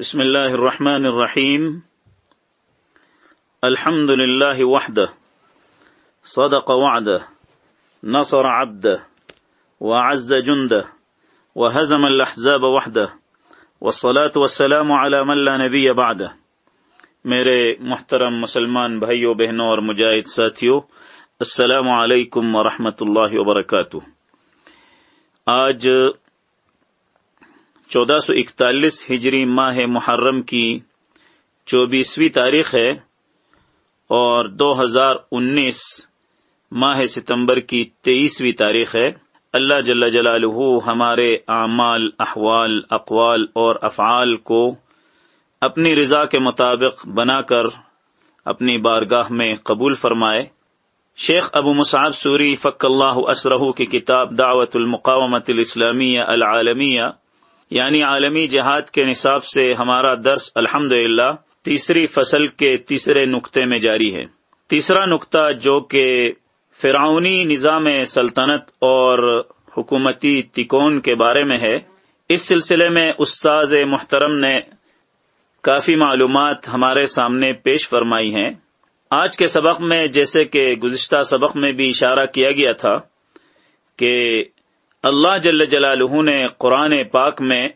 بسم الله الرحمن الرحيم الحمد لله وحده صدق وعده نصر عبده وعز جنده وهزم الأحزاب وحده والصلاة والسلام على من لا نبي بعده میرے محترم مسلمان بھائیوں بہنوں اور مجاہد ساتھیوں السلام علیکم ورحمۃ اللہ وبرکاتہ۔ آج چودہ سو اکتالیس ہجری ماہ محرم کی چوبیسویں تاریخ ہے اور دو ہزار انیس ماہ ستمبر کی تیئیسویں تاریخ ہے۔ اللہ جل جلالہ ہمارے اعمال، احوال، اقوال اور افعال کو اپنی رضا کے مطابق بنا کر اپنی بارگاہ میں قبول فرمائے۔ شیخ ابو مصعب سوری فق اللہ اسرہ کی کتاب دعوت المقامت الاسلامیہ العالمیہ یعنی عالمی جہاد کے نصاب سے ہمارا درس الحمد تیسری فصل کے تیسرے نقطے میں جاری ہے۔ تیسرا نقطہ جو کہ فرعونی نظام سلطنت اور حکومتی تکون کے بارے میں ہے، اس سلسلے میں استاذ محترم نے کافی معلومات ہمارے سامنے پیش فرمائی ہیں۔ آج کے سبق میں جیسے کہ گزشتہ سبق میں بھی اشارہ کیا گیا تھا کہ اللہ جل جلالہ نے قرآن پاک میں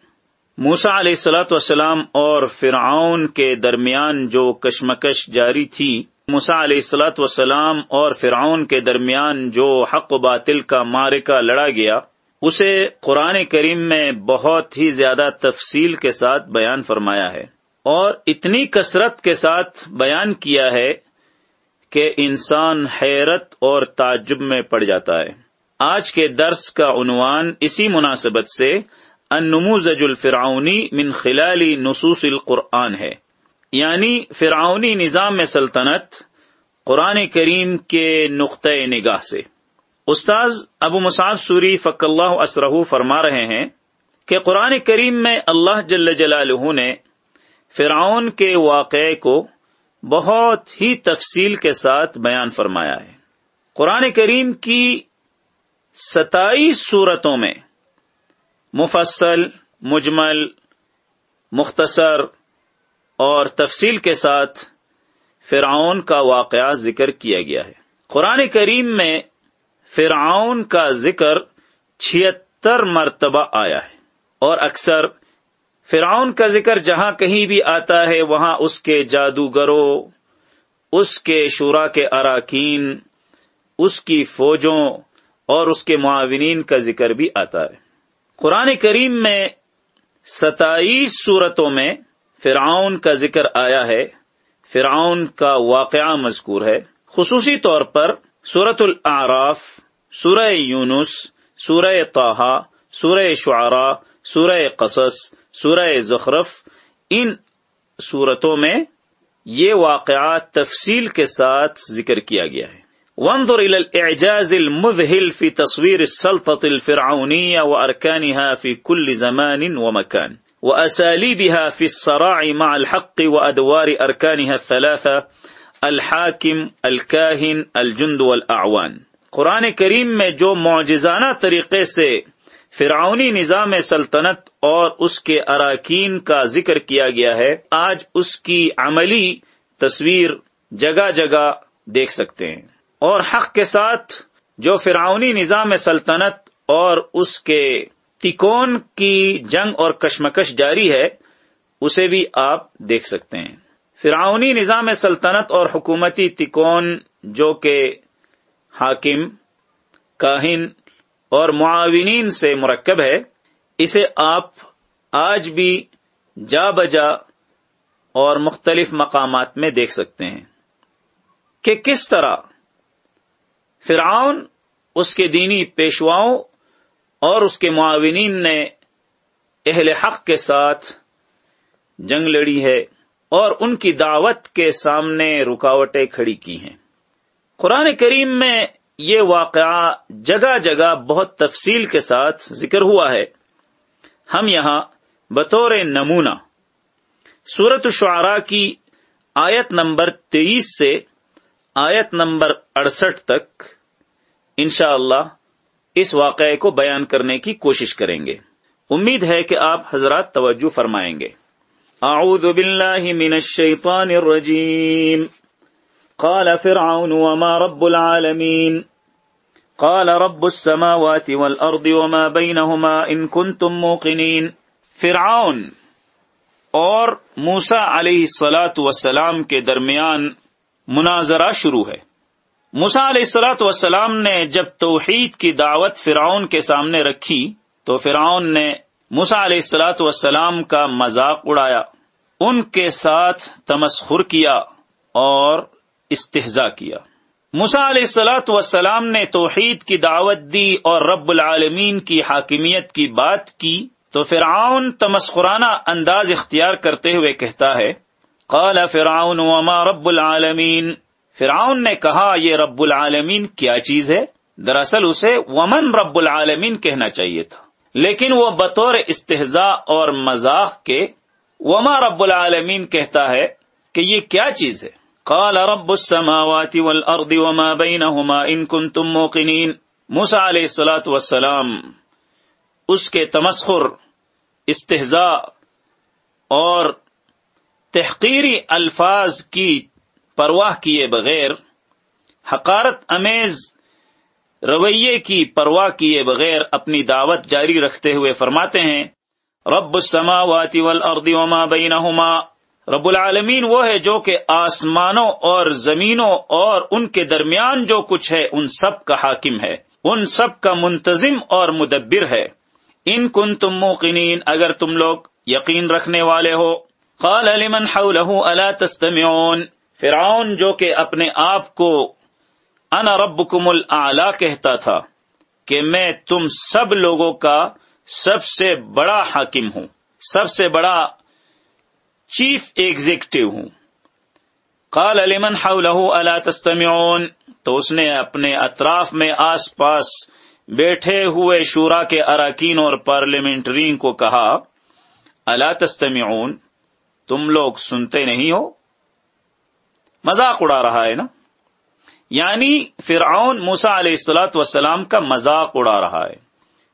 موسا علیہ السلاۃ والسلام اور فرعون کے درمیان جو کشمکش جاری تھی موسا علیہ السلاۃ والسلام اور فرعون کے درمیان جو حق و باطل کا مارکا لڑا گیا، اسے قرآن کریم میں بہت ہی زیادہ تفصیل کے ساتھ بیان فرمایا ہے۔ اور اتنی کثرت کے ساتھ بیان کیا ہے کہ انسان حیرت اور تعجب میں پڑ جاتا ہے۔ آج کے درس کا عنوان اسی مناسبت سے انموزج الفرعونی من خلالی نصوص القرآن ہے۔ یعنی فرعونی نظام سلطنت قرآن کریم کے نقطۂ نگاہ سے۔ استاذ ابو مصعب سوری فق اللہ اسرہ فرما رہے ہیں کہ قرآن کریم میں اللہ جل جلالہ نے فرعون کے واقعے کو بہت ہی تفصیل کے ساتھ بیان فرمایا ہے۔ قرآن کریم کی ستائیس صورتوں میں مفصل، مجمل، مختصر اور تفصیل کے ساتھ فرعون کا واقعہ ذکر کیا گیا ہے۔ قرآن کریم میں فرعون کا ذکر چھتر مرتبہ آیا ہے اور اکثر فرعون کا ذکر جہاں کہیں بھی آتا ہے، وہاں اس کے جادوگروں، اس کے شورا کے اراکین، اس کی فوجوں اور اس کے معاونین کا ذکر بھی آتا ہے۔ قرآن کریم میں ستائیس صورتوں میں فرعون کا ذکر آیا ہے۔ فرعون کا واقعہ مذکور ہے۔ خصوصی طور پر سورت العراف سورہ یونس سورہ طحا سورہ شعراء سورہ قصص سورہ زخرف، ان صورتوں میں یہ واقعات تفصیل کے ساتھ ذکر کیا گیا ہے۔ وانظر إلى الإعجاز المذهل في تصوير السلطة الفرعونية وأركانها في كل زمان ومكان. وأساليبها في الصراع مع الحق وأدوار أركانها الثلاثة، الحاكم، الكاهن، الجند والأعوان. قرآن کریم میں جو معجزانہ طریقے سے فرعونی نظام سلطنت اور اس کے اراکین کا ذکر کیا گیا ہے، آج اس کی عملی تصویر جگہ جگہ دیکھ سکتے ہیں۔ اور حق کے ساتھ جو فرعونی نظام سلطنت اور اس کے تکون کی جنگ اور کشمکش جاری ہے، اسے بھی آپ دیکھ سکتے ہیں۔ فرعونی نظام سلطنت اور حکومتی تکون جو کہ حاکم، کاہن اور معاونین سے مرکب ہے، اسے آپ آج بھی جا بجا اور مختلف مقامات میں دیکھ سکتے ہیں۔ کہ کس طرح فرعون، اس کے دینی پیشواؤں اور اس کے معاونین نے اہل حق کے ساتھ جنگ لڑی ہے اور ان کی دعوت کے سامنے رکاوٹیں کھڑی کی ہیں۔ قرآن کریم میں یہ واقعہ جگہ جگہ بہت تفصیل کے ساتھ ذکر ہوا ہے۔ ہم یہاں بطور نمونہ سورت الشعراء کی آیت نمبر تیئیس سے آیت نمبر اڑسٹھ تک انشاءاللہ اللہ اس واقعے کو بیان کرنے کی کوشش کریں گے۔ امید ہے کہ آپ حضرات توجہ فرمائیں گے۔ اعوذ باللہ من الشیطان الرجیم۔ قال فرعون وما رب العالمین۔ قال رب السماوات والارض وما بينهما ان كنتم موقنين فرعون اور موسا علیہ السلاۃ وسلام کے درمیان مناظرہ شروع ہے۔ موسا علیہ السلاۃ وسلام نے جب توحید کی دعوت فرعون کے سامنے رکھی، تو فرعون نے موسا علیہ السلاۃ وسلام کا مذاق اڑایا، ان کے ساتھ تمسخر کیا اور استحضا کیا۔ مسا علیہ السلاۃ وسلام نے توحید کی دعوت دی اور رب العالمین کی حاکمیت کی بات کی، تو فرعون تمسخرانہ انداز اختیار کرتے ہوئے کہتا ہے قال فرعون وما رب العالمین۔ فرعون نے کہا، یہ رب العالمین کیا چیز ہے؟ دراصل اسے ومن رب العالمین کہنا چاہیے تھا۔ لیکن وہ بطور استحضاء اور مذاق کے وما رب العالمین کہتا ہے کہ یہ کیا چیز ہے۔ قال رب السماوات والارض وما بينهما ان كنتم موقنين موسى علیہ الصلات والسلام اس کے تمسخر، استحضاء اور تحقیری الفاظ کی پرواہ کیے بغیر، حقارت امیز رویے کی پرواہ کیے بغیر اپنی دعوت جاری رکھتے ہوئے فرماتے ہیں، رب السماوات والارض وما بينهما رب العالمین وہ ہے جو کہ آسمانوں اور زمینوں اور ان کے درمیان جو کچھ ہے، ان سب کا حاکم ہے، ان سب کا منتظم اور مدبر ہے۔ ان کن تم موقنین، اگر تم لوگ یقین رکھنے والے ہو۔ قال لمن حوله الا تستمعون؟ فرعون جو کہ اپنے آپ کو انا ربکم الاعلی کہتا تھا کہ میں تم سب لوگوں کا سب سے بڑا حاکم ہوں، سب سے بڑا چیف ایگزیکٹو ہوں۔ قال لمن حوله الا تستمعون؟ تو اس نے اپنے اطراف میں آس پاس بیٹھے ہوئے شورا کے اراکین اور پارلیمنٹرین کو کہا، الا تستمعون؟ تم لوگ سنتے نہیں ہو؟ مذاق اڑا رہا ہے نا؟ یعنی فرعون موسا علیہ السلاۃ وسلام کا مذاق اڑا رہا ہے۔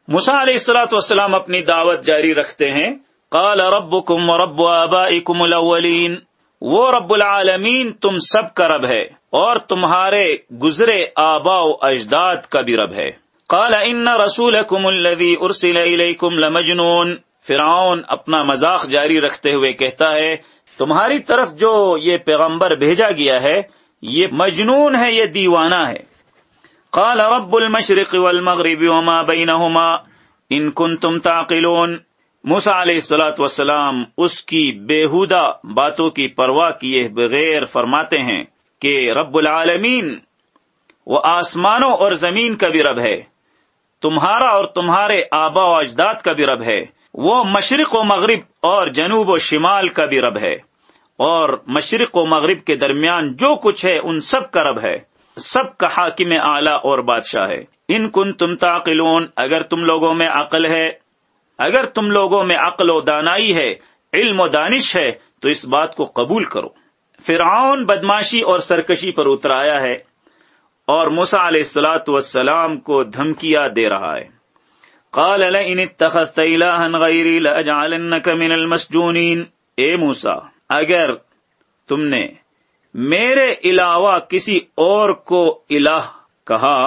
موسا علیہ السلاۃ وسلام اپنی دعوت جاری رکھتے ہیں۔ قال ربكم ورب آبائكم الاولین۔ وہ رب العالمین تم سب کا رب ہے اور تمہارے گزرے آبا و اجداد کا بھی رب ہے۔ قال ان رسولكم الذي ارسل اليكم لمجنون۔ فرعون اپنا مذاق جاری رکھتے ہوئے کہتا ہے، تمہاری طرف جو یہ پیغمبر بھیجا گیا ہے، یہ مجنون ہے، یہ دیوانہ ہے۔ قال رب المشرق والمغرب وما بينهما ان كنتم تعقلون۔ موسا علیہ السلاۃ وسلام اس کی بےحدہ باتوں کی پرواہ کیے بغیر فرماتے ہیں کہ رب العالمین، وہ آسمانوں اور زمین کا بھی رب ہے۔ تمہارا اور تمہارے آبا و اجداد کا بھی رب ہے۔ وہ مشرق و مغرب اور جنوب و شمال کا بھی رب ہے۔ اور مشرق و مغرب کے درمیان جو کچھ ہے، ان سب کا رب ہے۔ سب کا حاکم اعلی اور بادشاہ ہے۔ ان کن تم تاقلون اگر تم لوگوں میں عقل ہے، اگر تم لوگوں میں عقل و دانائی ہے، علم و دانش ہے، تو اس بات کو قبول کرو۔ فرعون بدماشی اور سرکشی پر اتر آیا ہے اور موسا علیہ السلاۃ والسلام کو دھمکیاں دے رہا ہے۔ قال لئن اتخذت الها غيري لاجعلنك من المسجونين. اے موسا اگر تم نے میرے علاوہ کسی اور کو الہ کہا،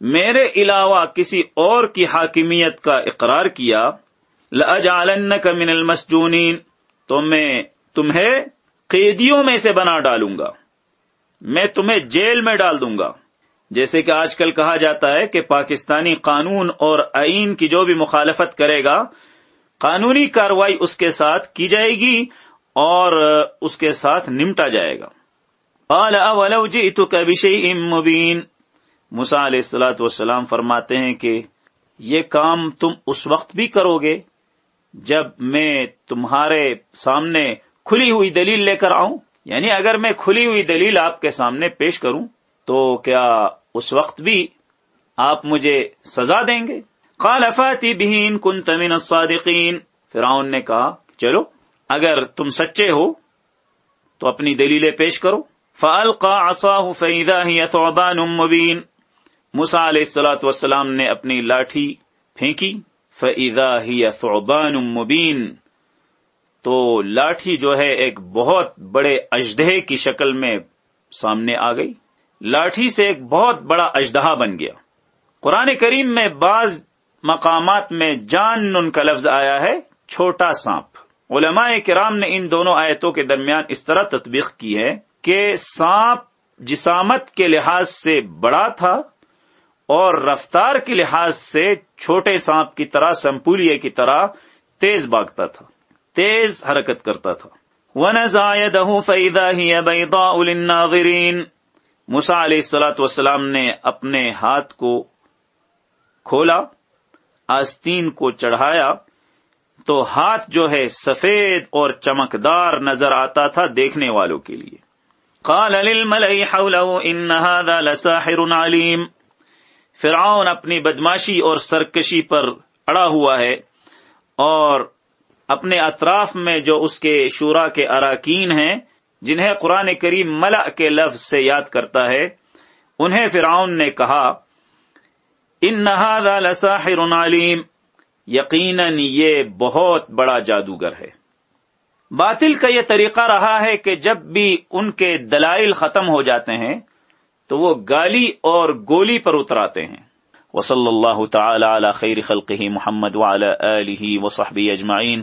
میرے علاوہ کسی اور کی حاکمیت کا اقرار کیا لجالن من المسجونین تو میں تمہیں قیدیوں میں سے بنا ڈالوں گا، میں تمہیں جیل میں ڈال دوں گا۔ جیسے کہ آج کل کہا جاتا ہے کہ پاکستانی قانون اور آئین کی جو بھی مخالفت کرے گا، قانونی کاروائی اس کے ساتھ کی جائے گی اور اس کے ساتھ نمٹا جائے گا۔ مبین مسا علیہ السلاۃ والسلام فرماتے ہیں کہ یہ کام تم اس وقت بھی کرو گے جب میں تمہارے سامنے کھلی ہوئی دلیل لے کر آؤں یعنی اگر میں کھلی ہوئی دلیل آپ کے سامنے پیش کروں تو کیا اس وقت بھی آپ مجھے سزا دیں گے؟ قال افاتی بہین کن تمین الصادقین۔ فرعون نے کہا، چلو، اگر تم سچے ہو تو اپنی دلیلیں پیش کرو۔ فالقا عصاه فاذا هي ثعبان مبين۔ موسا علیہ السلاۃ وسلام نے اپنی لاٹھی پھینکی۔ فعدا ہی فعبان مبین تو لاٹھی جو ہے ایک بہت بڑے اجدہے کی شکل میں سامنے آ گئی۔ لاٹھی سے ایک بہت اجدہا اجدہا بن گیا۔ قرآن کریم میں بعض مقامات میں جان نن کا لفظ آیا ہے، چھوٹا سانپ۔ علماء کرام نے ان دونوں آیتوں کے درمیان اس طرح تطبیق کی ہے کہ سانپ جسامت کے لحاظ سے بڑا تھا اور رفتار کے لحاظ سے چھوٹے سانپ کی طرح سمپولیے کی طرح تیز باغتا تھا، تیز حرکت کرتا تھا۔ مسا علیہ السلاۃ وسلام نے اپنے ہاتھ کو کھولا، آستین کو چڑھایا، تو ہاتھ جو ہے سفید اور چمکدار نظر آتا تھا دیکھنے والوں کے لیے۔ قال حوله ان هذا لساحر علیم۔ فرعون اپنی بدماشی اور سرکشی پر اڑا ہوا ہے اور اپنے اطراف میں جو اس کے شورا کے اراکین ہیں جنہیں قرآن کریم ملا کے لفظ سے یاد کرتا ہے، انہیں فرعون نے کہا، ان نہاد لساحر علیم. یقیناً یہ بہت بڑا جادوگر ہے۔ باطل کا یہ طریقہ رہا ہے کہ جب بھی ان کے دلائل ختم ہو جاتے ہیں، تو وہ گالی اور گولی پر اتراتے ہیں۔ وصلی اللہ تعالی علی خیر خلقه محمد وعلى آله وصحبه اجمعین۔